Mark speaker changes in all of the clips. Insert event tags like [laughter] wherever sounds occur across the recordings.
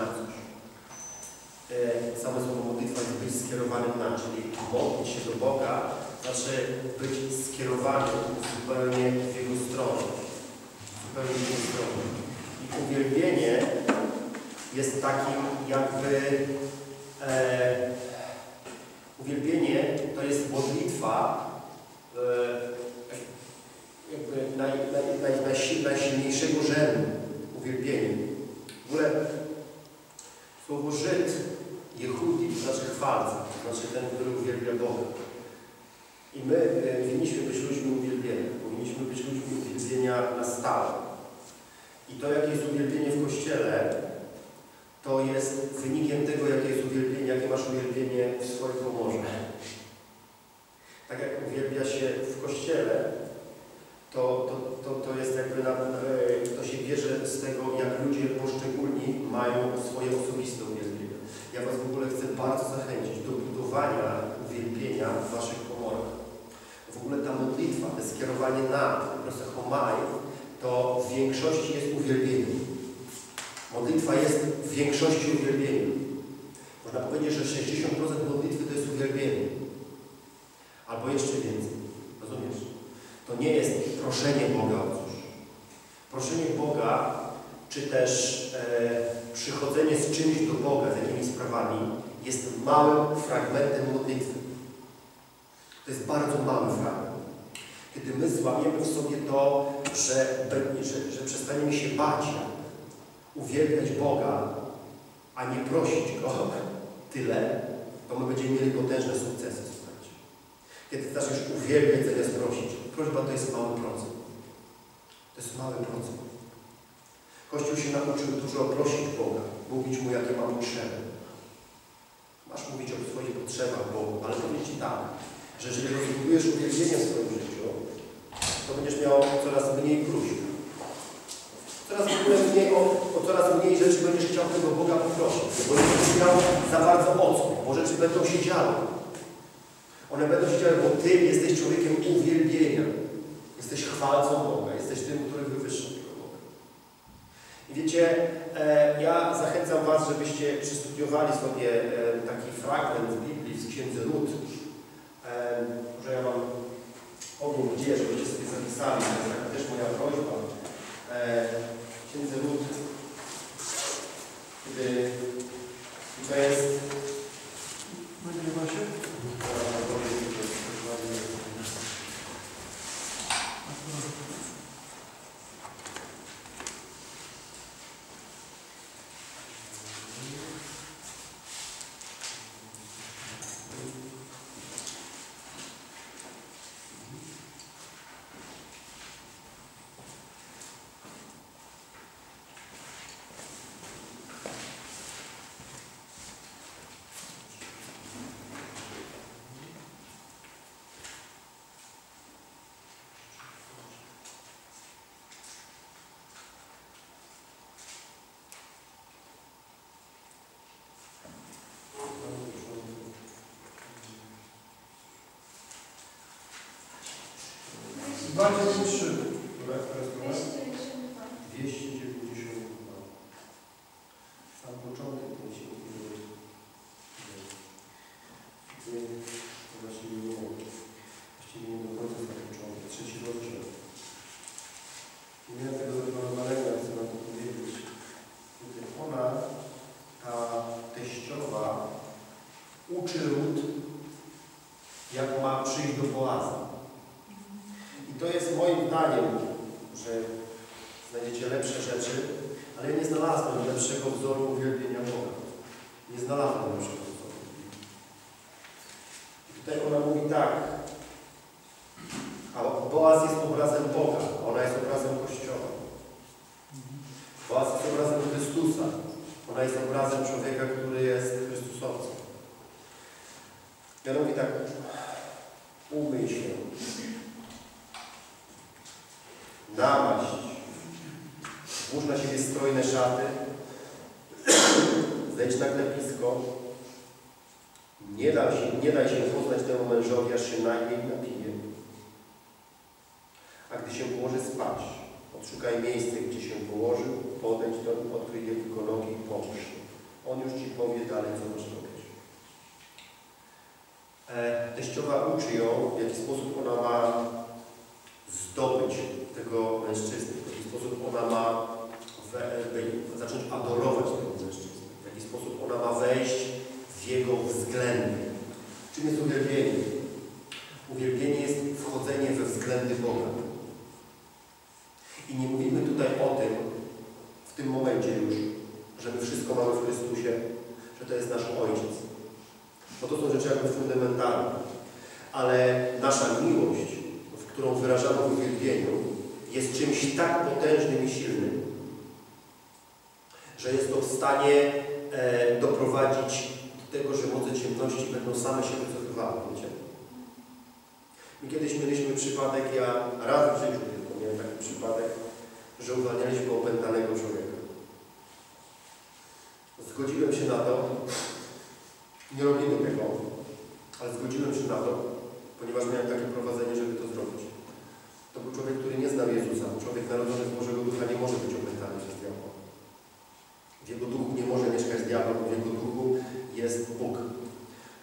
Speaker 1: na coś. E, słowo modlitwa jest być skierowanym na, czyli modlić się do Boga, znaczy być skierowanym zupełnie w Jego stronę. Zupełnie w Jego stronę. I uwielbienie jest takim jakby e, uwielbienie to jest modlitwa e, jakby naj, naj, naj, najsi- najsilniejszego rzędu uwielbienie. W ogóle słowo Żyd, Jehudi, to znaczy chwalca, to znaczy ten, który uwielbia Boga. I my e, powinniśmy być ludźmi uwielbienia. Powinniśmy być ludźmi uwielbienia na stałe. I to, jakie jest uwielbienie w Kościele, to jest wynikiem tego, jakie jest uwielbienie, jakie masz uwielbienie w swoim komorze. Tak jak uwielbia się w Kościele, to, to, to, to jest jakby, na, e, to się bierze z tego, jak ludzie poszczególni mają swoje osobiste uwielbienie. Ja Was w ogóle chcę bardzo zachęcić do budowania uwielbienia w Waszych komorach. W ogóle ta modlitwa, to skierowanie na, po prostu homai, to w większości jest uwielbieniem. Modlitwa jest w większości uwielbieniem. Można powiedzieć, że 60% modlitwy to jest uwielbienie. Albo jeszcze więcej. To nie jest proszenie Boga o coś. Proszenie Boga, czy też e, przychodzenie z czymś do Boga, z jakimiś sprawami, jest małym fragmentem modlitwy. To jest bardzo mały fragment. Kiedy my złamiemy w sobie to, że, że, że przestaniemy się bać, uwielbiać Boga, a nie prosić Go tyle, to my będziemy mieli potężne sukcesy, słuchajcie. Kiedy zaczniesz uwielbiać zamiast prosić, prośba to jest mały procent. To jest mały procent. Kościół się nauczył dużo prosić Boga, mówić Mu, jakie ma potrzeby. Masz mówić o swoich potrzebach Bogu, ale powiem Ci tak, że jeżeli rozbudujesz uwielbienie w swoim życiu, to będziesz miał coraz mniej próśb. Coraz mniej, o, o coraz mniej rzeczy będziesz chciał tego Boga poprosić, bo będziesz miał za bardzo o co, bo rzeczy będą się działy. One będą się działy, bo Ty jesteś człowiekiem uwielbienia. Jesteś chwalcą Boga, jesteś tym, który wywyższa tego Boga. I wiecie, e, ja zachęcam Was, żebyście przestudiowali sobie e, taki fragment z Biblii, z Księdzy Rut. E, że ja Wam powiem gdzie, żebyście sobie zapisali, to jest taka też moja prośba. E, Księdzy Rut, kiedy to jest
Speaker 2: Nagrywa się? Dwa, dziewięć, trzy.
Speaker 1: Która która strona?
Speaker 3: 292.
Speaker 1: 292. Sam początek ten się nie to właściwie nie właściwie nie do końca sam początek. Trzeci rozdział. Nie miałem tego zaplanowanego, ale chcę wam to powiedzieć. Kiedy ona, ta teściowa, uczy Rut, jak ma przyjść do Boaza. I to jest moim zdaniem, że znajdziecie lepsze rzeczy, ale ja nie znalazłem lepszego wzoru uwielbienia Boga. Nie znalazłem lepszego wzoru. I tutaj ona mówi tak, a Boaz jest obrazem Boga, a ona jest obrazem Kościoła. Boaz jest obrazem Chrystusa, ona jest obrazem człowieka, który jest Chrystusowcem. Ona mówi tak, umyj się, namaść, włóż na siebie strojne szaty, [clears throat] zejdź na klepisko, nie daj się, nie daj się poznać temu mężowi, aż się naje i napije. A gdy się położy spać, odszukaj miejsce, gdzie się położył, podejdź do nim, odkryj jego nogi i połóż. On już Ci powie dalej, co masz robić. Teściowa uczy ją, w jaki sposób ona ma zdobyć tego mężczyznę, w jaki sposób ona ma we, we, zacząć adorować tego mężczyznę, w jaki sposób ona ma wejść w jego względy. Czym jest uwielbienie? Uwielbienie jest wchodzenie we względy Boga. I nie mówimy tutaj o tym, w tym momencie już, że my wszystko mamy w Chrystusie, że to jest nasz Ojciec. Bo to są rzeczy jakby fundamentalne. Ale nasza miłość, w którą wyrażamy w uwielbieniu, jest czymś tak potężnym i silnym, że jest to w stanie e, doprowadzić do tego, że moce ciemności będą same się wycofywały. Wiecie? My kiedyś mieliśmy przypadek, ja raz w życiu tylko miałem taki przypadek, że uwalnialiśmy opętanego człowieka. Zgodziłem się na to, nie robimy tego, ale zgodziłem się na to, ponieważ miałem takie prowadzenie, żeby to zrobić. To był człowiek, który nie znał Jezusa. Człowiek narodzony z Bożego Ducha nie może być opętany przez diabła. W jego duchu nie może mieszkać diabeł, w jego duchu jest Bóg.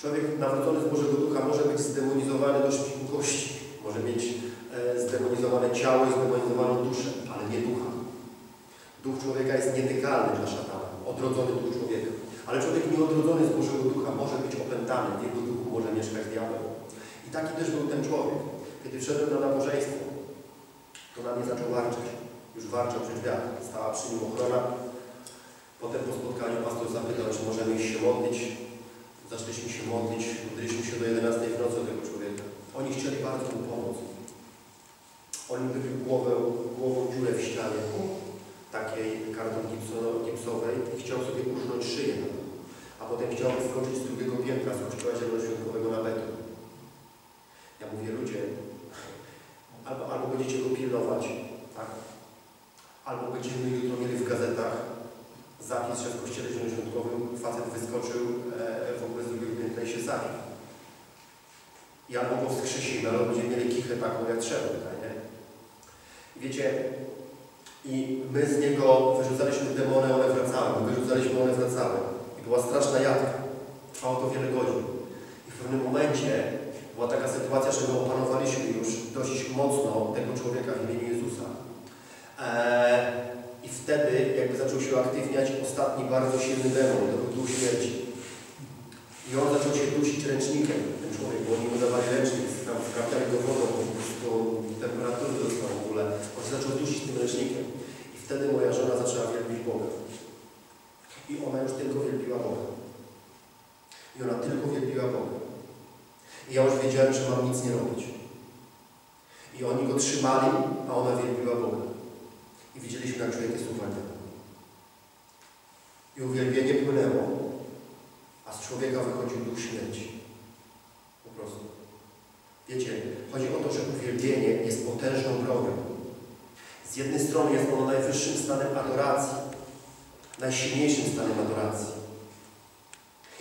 Speaker 1: Człowiek nawrócony z Bożego Ducha może być zdemonizowany do szpiku kości. Może mieć e, zdemonizowane ciało i zdemonizowaną duszę, ale nie ducha. Duch człowieka jest nietykalny dla szatana, odrodzony duch człowieka. Ale człowiek nieodrodzony z Bożego Ducha może być opętany, w jego duchu może mieszkać diabeł. I taki też był ten człowiek. Kiedy wszedłem na nabożeństwo, to na mnie zaczął warczeć. Już warczał przy drzwiach. Stała przy nim ochrona. Potem po spotkaniu pastor zapytał, czy możemy iść się modlić. Zaczęliśmy się modlić, modliliśmy się do 11 w nocy tego człowieka. Oni chcieli bardzo mu pomóc. On im wybił głowę, głową dziurę w ścianie, takiej karton gipso- gipsowej i chciał sobie usznąć szyję. A potem chciał wyskoczyć z drugiego piętra z kościoła zielonoświątkowego na beton. Ja mówię, ludzie, albo, albo będziecie go pilnować, tak? Albo będziemy jutro mieli w gazetach zapis, że w kościele zielonoświątkowym facet wyskoczył e, w ogóle z drugiego piętra i się zabił. I albo go wskrzesimy, albo będziemy mieli kichę taką jak trzeba tutaj, nie? Wiecie, i my z niego wyrzucaliśmy demony, one wracały, my wyrzucaliśmy, one wracały. I była straszna jadka. Trwało to wiele godzin. I w pewnym momencie była taka sytuacja, że my opanowaliśmy już dość mocno tego człowieka w imieniu Jezusa. Eee, I wtedy jakby zaczął się uaktywniać ostatni bardzo silny demon, to był duch śmierci. I on zaczął się dusić ręcznikiem, ten człowiek, bo oni mu dawali ręcznik, tam wkrapiali go wodą, bo temperatury dostał w ogóle. On się zaczął dusić tym ręcznikiem. I wtedy moja żona zaczęła wielbić Boga. I ona już tylko wielbiła Boga. I ona tylko wielbiła Boga. I ja już wiedziałem, że mam nic nie robić. I oni go trzymali, a ona wielbiła Boga. I widzieliśmy, jak człowiek jest. I uwielbienie płynęło, a z człowieka wychodził duch śmierci. Po prostu. Wiecie, chodzi o to, że uwielbienie jest potężną bronią. Z jednej strony jest ono najwyższym stanem adoracji, najsilniejszym stanem adoracji.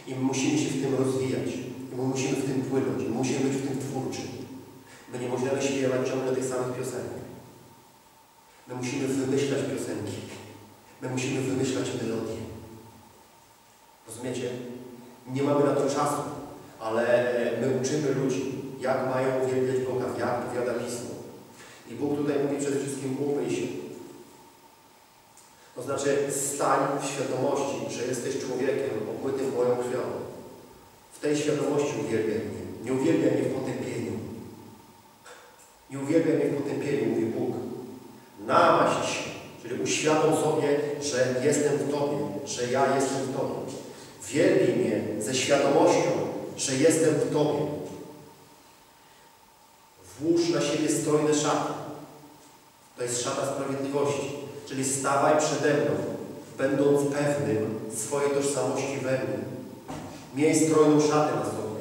Speaker 1: I my musimy się w tym rozwijać. I my musimy w tym płynąć. I my musimy być w tym twórczym. My nie możemy śpiewać ciągle tych samych piosenek. My musimy wymyślać piosenki. My musimy wymyślać melodie. Rozumiecie? Nie mamy na to czasu, ale e, my uczymy ludzi, jak mają uwielbiać Boga, jak powiada Pismo. I Bóg tutaj mówi przede wszystkim umyj się. To znaczy stań w świadomości, że jesteś człowiekiem obmytym moją krwią. W tej świadomości uwielbiaj mnie. Nie uwielbiaj mnie w potępieniu. Nie uwielbiaj mnie w potępieniu, mówi Bóg. Namaść czyli uświadom sobie, że jestem w Tobie, że ja jestem w Tobie. Wielbij mnie ze świadomością, że jestem w Tobie. Włóż na siebie strojne szaty. To jest szata sprawiedliwości. Czyli stawaj przede mną, będąc pewnym swojej tożsamości we mnie. Miej strojną szatę na sobie.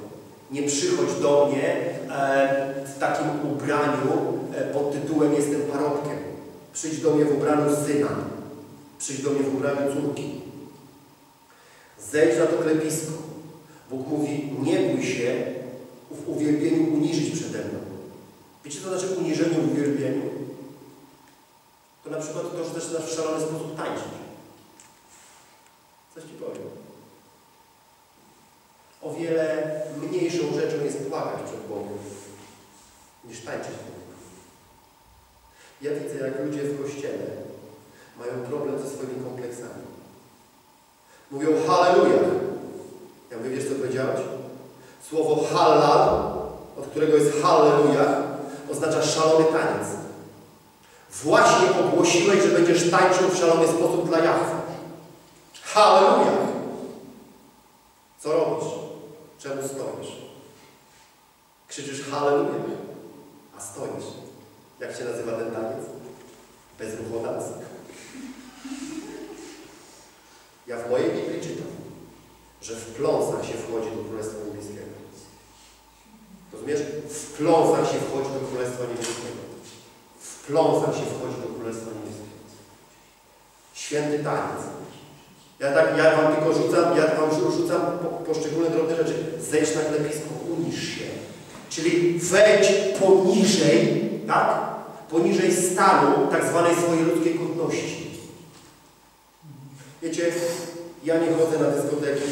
Speaker 1: Nie przychodź do mnie e, w takim ubraniu e, pod tytułem jestem. Przyjdź do mnie w ubraniu syna. Przyjdź do mnie w ubraniu córki. Zejdź na to klepisko. Bóg mówi, nie bój się w uwielbieniu uniżyć przede mną. Wiecie, co znaczy uniżenie w uwielbieniu? To na przykład to, że zaczynasz w szalony sposób tańczyć. Coś Ci powiem. O wiele mniejszą rzeczą jest płakać przed Bogiem, niż tańczyć. Ja widzę, jak ludzie w Kościele mają problem ze swoimi kompleksami. Mówią Halleluja. Ja mówię, wiesz co powiedziałeś? Słowo hallal, od którego jest Halleluja, oznacza szalony taniec. Właśnie ogłosiłeś, że będziesz tańczył w szalony sposób dla Jahwe. Halleluja! Co robisz? Czemu stoisz? Krzyczysz Halleluja, a stoisz. Jak się nazywa ten taniec? Bezruchodans. Ja w mojej Biblii czytam, że w pląsach się wchodzi do Królestwa Niebieskiego. Rozumiesz? W pląsach się wchodzi do Królestwa Niebieskiego. W pląsach się wchodzi do Królestwa Niebieskiego. Święty taniec. Ja tak, ja wam tylko rzucam, ja wam rzucam po, poszczególne drobne rzeczy. Zejdź na klepisko, unisz się. Czyli wejdź poniżej, tak? Poniżej stanu tak zwanej swojej ludzkiej godności. Wiecie, ja nie chodzę na dyskoteki,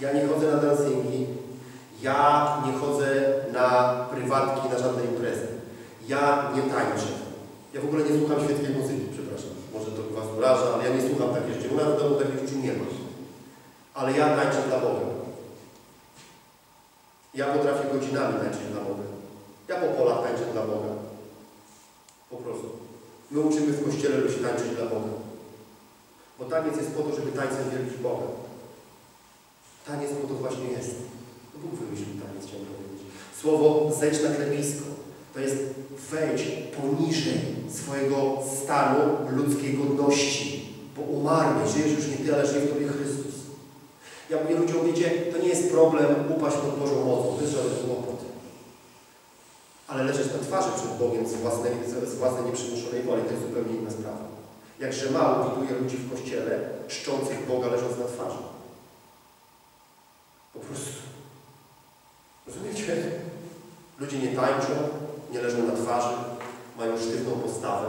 Speaker 1: ja nie chodzę na dancingi, ja nie chodzę na prywatki, na żadne imprezy. Ja nie tańczę. Ja w ogóle nie słucham świeckiej muzyki, przepraszam. Może to Was uraża, ale ja nie słucham takich rzeczy. U nas w domu takich rzeczy nie ma. Ale ja tańczę dla Boga. Ja potrafię godzinami tańczyć dla Boga. Ja po polach tańczę dla Boga. Po prostu. My uczymy w Kościele ludzi tańczyć dla Boga. Bo taniec jest po to, żeby tańcem wielbić Boga. Taniec po to właśnie jest. To Bóg wymyślił taniec, chciałem powiedzieć. Słowo zejdź na klepisko. To jest wejdź poniżej swojego stanu ludzkiej godności. Bo umarłeś, żyjesz już nie ty, ale żyje w Tobie Chrystus. Ja mówię ludziom, wiecie, to nie jest problem upaść pod Bożą mocą, to jest żaden kłopot. Ale leżeć na twarzy przed Bogiem z własnej, z własnej nieprzymuszonej woli, to jest zupełnie inna sprawa. Jakże mało widuje ludzi w Kościele czczących Boga leżąc na twarzy. Po prostu. Rozumiecie? Ludzie nie tańczą, nie leżą na twarzy, mają sztywną postawę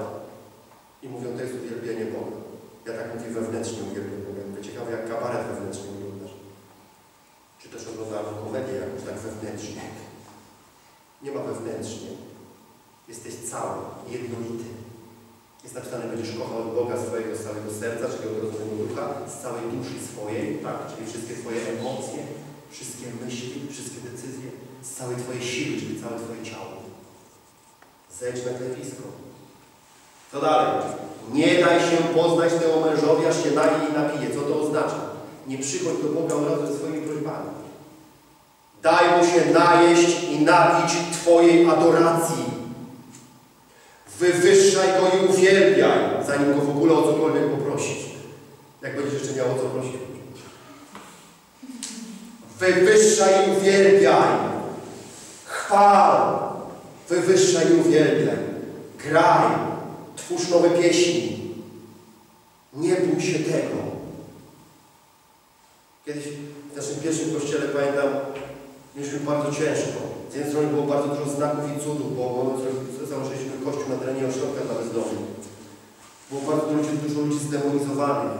Speaker 1: i mówią, to jest uwielbienie Boga. Ja tak mówię wewnętrznie uwielbiam Boga. Mówię, ciekawe jak kabaret wewnętrznie oglądasz. Czy też oglądam komedię jakąś tak wewnętrznie. Nie ma wewnętrznie. Jesteś cały, jednolity. Jest napisane, będziesz kochał Boga swojego z całego serca, czyli od rozumienia ducha, z całej duszy swojej, tak? Czyli wszystkie Twoje emocje, wszystkie myśli, wszystkie decyzje, z całej Twojej siły, czyli całe Twoje ciało. Zejdź na klepisko. Co dalej? Nie daj się poznać temu mężowi, aż się naje i napije. Co to oznacza? Nie przychodź do Boga od razu ze swoimi prośbami. Daj mu się najeść i napić Twojej adoracji. Wywyższaj go i uwielbiaj, zanim go w ogóle o cokolwiek poprosić. Jak będziesz jeszcze miał o co prosić. Wywyższaj i uwielbiaj. Chwal. Wywyższaj i uwielbiaj. Graj. Twórz nowe pieśni. Nie bój się tego. Kiedyś w naszym pierwszym kościele, pamiętam, mieliśmy bardzo ciężko. Z jednej strony było bardzo dużo znaków i cudów, bo założyliśmy kościół na terenie ośrodka dla bezdomnych. Było bardzo dużo dużo ludzi zdemonizowanych.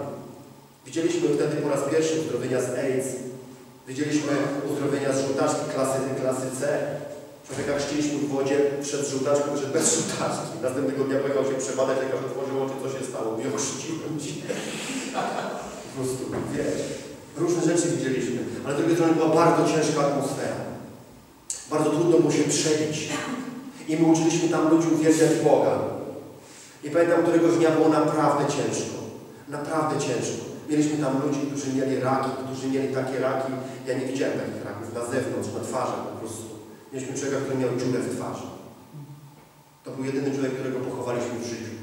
Speaker 1: Widzieliśmy wtedy po raz pierwszy uzdrowienia z AIDS. Widzieliśmy uzdrowienia z żółtaczki klasy, klasy C. Człowieka chrzciliśmy w wodzie przed żółtaczką, przed bez żółtaczki. Następnego dnia pojechał się przebadać, lekarz otworzył oczy, co się stało. Mówię, [laughs] chrzciłem się. Po prostu, wiesz. Różne rzeczy widzieliśmy. Ale z drugiej strony była bardzo ciężka atmosfera. Bardzo trudno było się przebić. I my uczyliśmy tam ludzi uwielbiać Boga. I pamiętam, któregoś dnia było naprawdę ciężko. Naprawdę ciężko. Mieliśmy tam ludzi, którzy mieli raki, którzy mieli takie raki. Ja nie widziałem takich raków na zewnątrz, na twarzach po prostu. Mieliśmy człowieka, który miał dziurę w twarzy. To był jedyny człowiek, którego pochowaliśmy w życiu.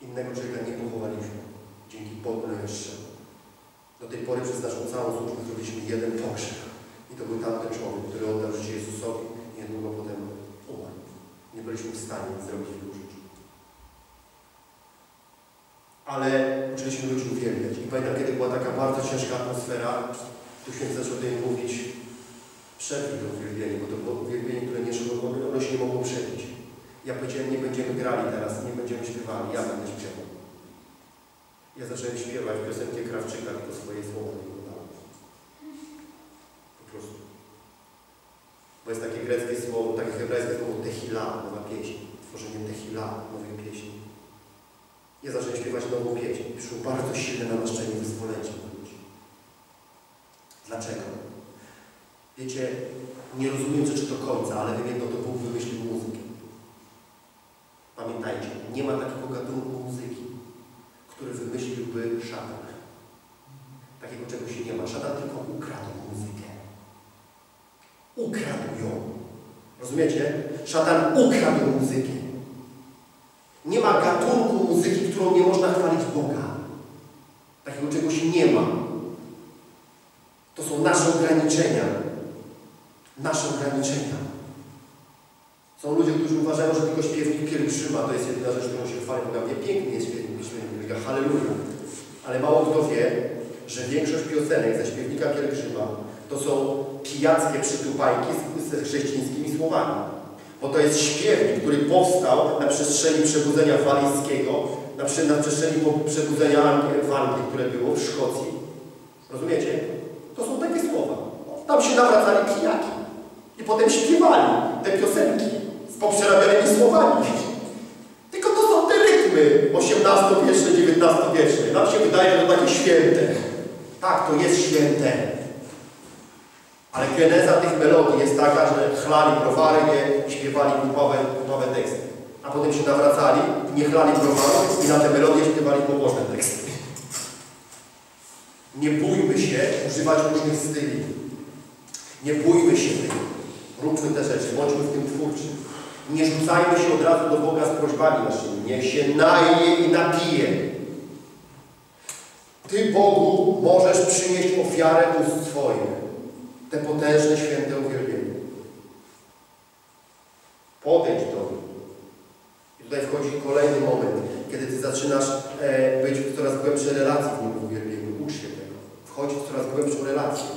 Speaker 1: Innego człowieka nie pochowaliśmy. Dzięki Bogu najwyższemu. Do tej pory przez naszą całą służbę zrobiliśmy jeden pogrzeb. I to był tamten człowiek, który oddał życie Jezusowi i niedługo potem umarł. Nie byliśmy w stanie zrobić wielu rzeczy. ale uczyliśmy ludzi uwielbiać. I pamiętam, kiedy była taka bardzo ciężka atmosfera, tu święty zaczął niej mówić, przebij to uwielbienie, bo to było uwielbienie, które nie szło, ono się nie mogło przebić. Ja powiedziałem, nie będziemy grali teraz, nie będziemy śpiewali, ja będę śpiewał. Ja zacząłem śpiewać piosenkę Krawczyka, tylko swoje słowa nie podałem. Po prostu. Bo jest takie greckie słowo, takie hebrajskie słowo tehila, nowa pieśń. Tworzenie tehila, nowej pieśni. Ja zacząłem śpiewać nową pieśń. Przyszło bardzo silne namaszczenie wyzwolenia ludzi. Dlaczego? Wiecie, nie rozumiem rzeczy do końca, ale wiem jedno, to Bóg wymyślił muzykę. Pamiętajcie, nie ma takiego gatunku który wymyśliłby szatan. Takiego czegoś nie ma. Szatan tylko ukradł muzykę. Ukradł ją. Rozumiecie? Szatan ukradł muzykę. Nie ma gatunku muzyki, którą nie można chwalić Boga. Takiego czegoś nie ma. To są nasze ograniczenia. Nasze ograniczenia. Są ludzie, którzy uważają, że tylko śpiewnik pielgrzyma to jest jedyna rzecz, którą się chwali Boga. Nie piękny jest śpiewnik pielgrzyma, halleluja. Ale mało kto wie, że większość piosenek ze śpiewnika pielgrzyma to są pijackie przytupajki z, z chrześcijańskimi słowami. Bo to jest śpiewnik, który powstał na przestrzeni przebudzenia walijskiego, na, prze, na przestrzeni przebudzenia w Anglii, które było w Szkocji. Rozumiecie? To są takie słowa. Tam się nawracali pijaki. I potem śpiewali te piosenki poprzerabianymi słowami. Tylko to są te rytmy XVIII-wieczne, XIX-wieczne. Nam się wydaje, że to takie święte. Tak, to jest święte. Ale geneza tych melodii jest taka, że chlali browary, nie śpiewali głupowe, głupowe teksty. A potem się nawracali, nie chlali browarów i na te melodie śpiewali pobożne teksty. Nie bójmy się używać różnych styli. Nie bójmy się tego. Róbmy te rzeczy, bądźmy w tym twórczy. Nie rzucajmy się od razu do Boga z prośbami naszymi. Niech się naje i napije. Ty, Bogu, możesz przynieść ofiarę ust Twoich. Te potężne, święte uwielbienie. Podejdź do nich. I tutaj wchodzi kolejny moment, kiedy Ty zaczynasz e, być w coraz głębszej relacji w Nim uwielbieniu. Ucz się tego. Wchodź w coraz głębszą relację.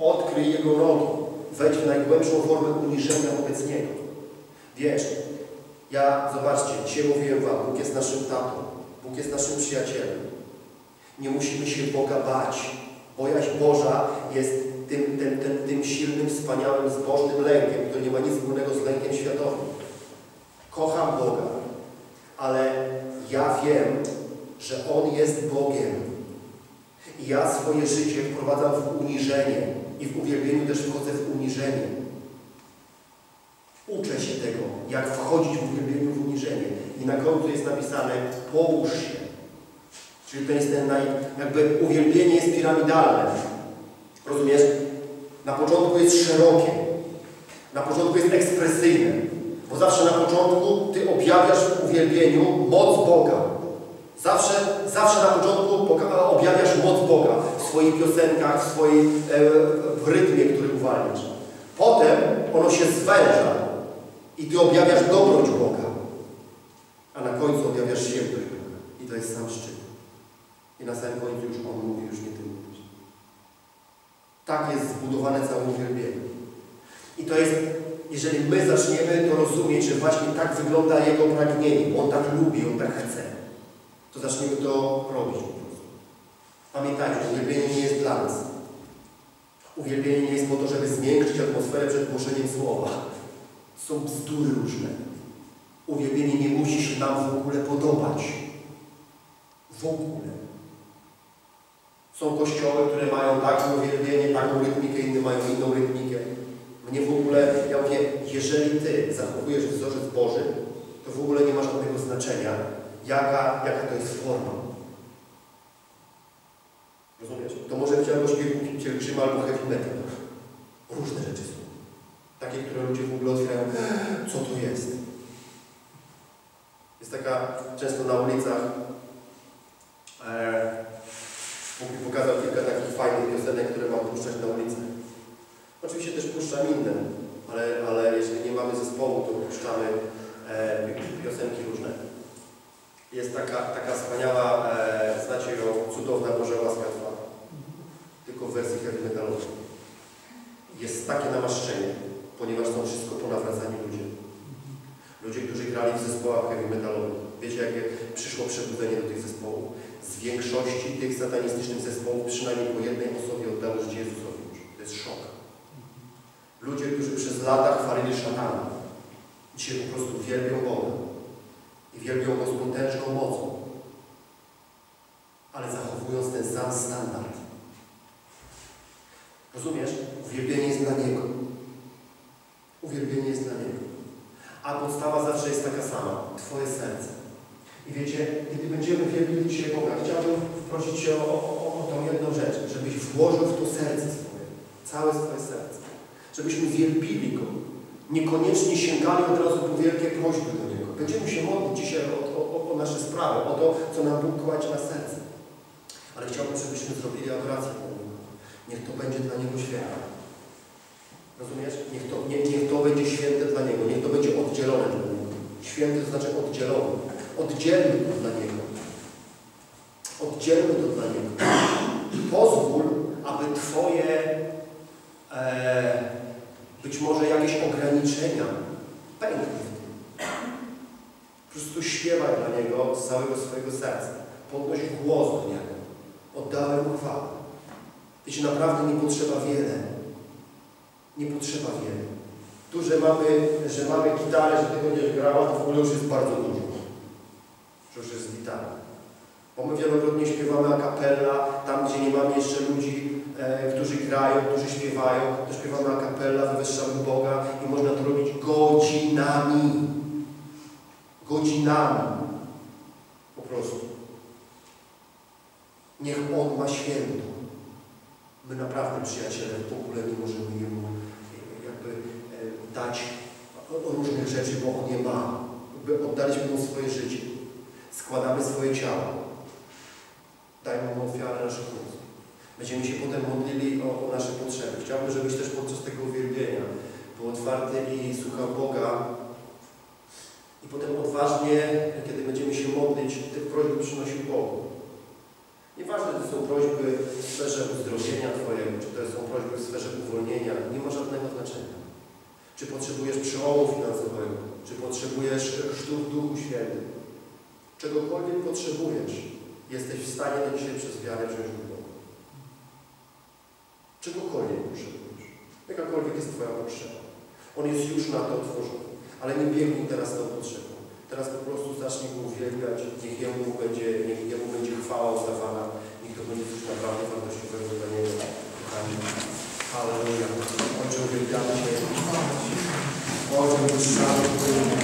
Speaker 1: Odkryj Jego nogi. Wejdź w najgłębszą formę uniżenia wobec Niego. Wiesz, ja, zobaczcie, dzisiaj mówiłem Wam, Bóg jest naszym tatą. Bóg jest naszym przyjacielem. Nie musimy się Boga bać. Bojaźń Boża jest tym, tym, tym, tym silnym, wspaniałym, zbożnym lękiem, który nie ma nic wspólnego z lękiem światowym. Kocham Boga, ale ja wiem, że On jest Bogiem. I ja swoje życie wprowadzam w uniżenie i w uwielbieniu też wchodzę w uniżenie. Uczę się tego, jak wchodzić w uwielbieniu w uniżenie. I na końcu jest napisane, połóż się. Czyli to jest ten naj... jakby uwielbienie jest piramidalne. Rozumiesz? Na początku jest szerokie. Na początku jest ekspresyjne. Bo zawsze na początku Ty objawiasz w uwielbieniu moc Boga. Zawsze, zawsze na początku objawiasz moc Boga w swoich piosenkach, w swoim e, w rytmie, który uwalniasz. Potem ono się zwęża i Ty objawiasz dobroć Boga. A na końcu objawiasz świętość Boga. I to jest sam szczyt. I na samym końcu już On mówi, już nie Ty mówisz. Tak jest zbudowane całe uwielbienie. I to jest, jeżeli my zaczniemy to rozumieć, że właśnie tak wygląda Jego pragnienie, bo On tak lubi, On tak chce, to zaczniemy to robić po prostu. Pamiętajcie, uwielbienie nie jest dla nas. Uwielbienie nie jest po to, żeby zmiękczyć atmosferę przed głoszeniem słowa. Są bzdury różne. Uwielbienie nie musi się nam w ogóle podobać. W ogóle. Są kościoły, które mają takie uwielbienie, taką rytmikę, inne mają inną rytmikę. Mnie w ogóle, ja mówię, jeżeli Ty zachowujesz wzorzec Boży, to w ogóle nie ma żadnego znaczenia, jaka, jaka to jest forma. Rozumiesz? To może być albo śpiewnik pielgrzyma, albo heavy metal. Różne rzeczy. Takie, które ludzie w ogóle otwierają, co to jest? Jest taka, często na ulicach, e, Bóg pokazał kilka takich fajnych piosenek, które mam puszczać na ulicy. Oczywiście też puszczam inne, ale, ale jeżeli nie mamy zespołu, to puszczamy e, piosenki różne. Jest taka, taka wspaniała, e, znacie ją, cudowna Boża łaska trwa. Tylko w wersji heavy metalowej. Jest takie namaszczenie, ponieważ są wszystko ponawracani ludzie. Ludzie, którzy grali w zespołach heavy metalowych. Wiecie, jakie przyszło przebudzenie do tych zespołów? Z większości tych satanistycznych zespołów przynajmniej po jednej osobie oddało życie Jezusowi. To jest szok. Ludzie, którzy przez lata chwalili szatana, dzisiaj po prostu wielbią Boga i wielbią Go z potężną mocą, ale zachowując ten sam standard. Rozumiesz? Uwielbienie jest dla Niego. Jest dla Niego. A podstawa zawsze jest taka sama. Twoje serce. I wiecie, kiedy będziemy wielbili dzisiaj Boga, chciałbym prosić Cię o, o, o tą jedną rzecz, żebyś włożył w to serce swoje, całe swoje serce. Żebyśmy wielbili Go. Niekoniecznie sięgali od razu po wielkie prośby do Niego. Będziemy się modlić dzisiaj o, o, o nasze sprawy, o to, co nam Bóg kładzie na serce. Ale chciałbym, żebyśmy zrobili adorację dla Niego. Niech to będzie dla Niego święte. Rozumiesz? Niech to, nie, niech to będzie święte dla Niego. Niech to będzie oddzielone dla Niego. Święty to znaczy oddzielony. Oddzielmy to dla Niego. Oddzielmy to dla Niego. Pozwól, aby Twoje e, być może jakieś ograniczenia pękły. Po prostu śpiewaj dla Niego z całego swojego serca. Podnoś głos do Niego. Oddawaj Mu chwałę. Wiecie, naprawdę nie potrzeba wiele. Nie potrzeba wiele. Tu, że mamy, że mamy gitarę, że tego nie grała, to w ogóle już jest bardzo dużo. Że już jest gitara. Bo my wielokrotnie śpiewamy a tam gdzie nie mamy jeszcze ludzi, e, którzy grają, którzy śpiewają, to śpiewamy a cappella, wywyższamy Boga i można to robić godzinami. Godzinami. Po prostu. Niech On ma święto. My naprawdę, przyjaciele, w ogóle nie możemy Jemu dać różnych rzeczy, bo On je ma. Oddaliśmy Mu swoje życie. Składamy swoje ciało. Dajmy Mu ofiarę naszych mózg. Będziemy się potem modlili o, o nasze potrzeby. Chciałbym, żebyś też podczas tego uwielbienia był otwarty i słuchał Boga. I potem odważnie, kiedy będziemy się modlić, te prośby przynosił Bogu. Nieważne, czy to są prośby w sferze uzdrowienia Twojego, czy to są prośby w sferze uwolnienia, nie ma żadnego znaczenia. Czy potrzebujesz przełomu finansowego, czy potrzebujesz chrztu w Duchu Świętym. Czegokolwiek potrzebujesz, jesteś w stanie to dzisiaj przez wiarę wziąć do Boga. Czegokolwiek potrzebujesz. Jakakolwiek jest Twoja potrzeba. On jest już na to otworzony. Ale nie biegnij teraz tą potrzebą. Teraz po prostu zacznij Go uwielbiać. Niech Jemu będzie, niech Jemu będzie chwała oddawana. Niech to będzie coś naprawdę wartościowego dla Niego. Kochani. Halleluja. Ojcze, uwielbiamy Cię. Ojcze, wywyższamy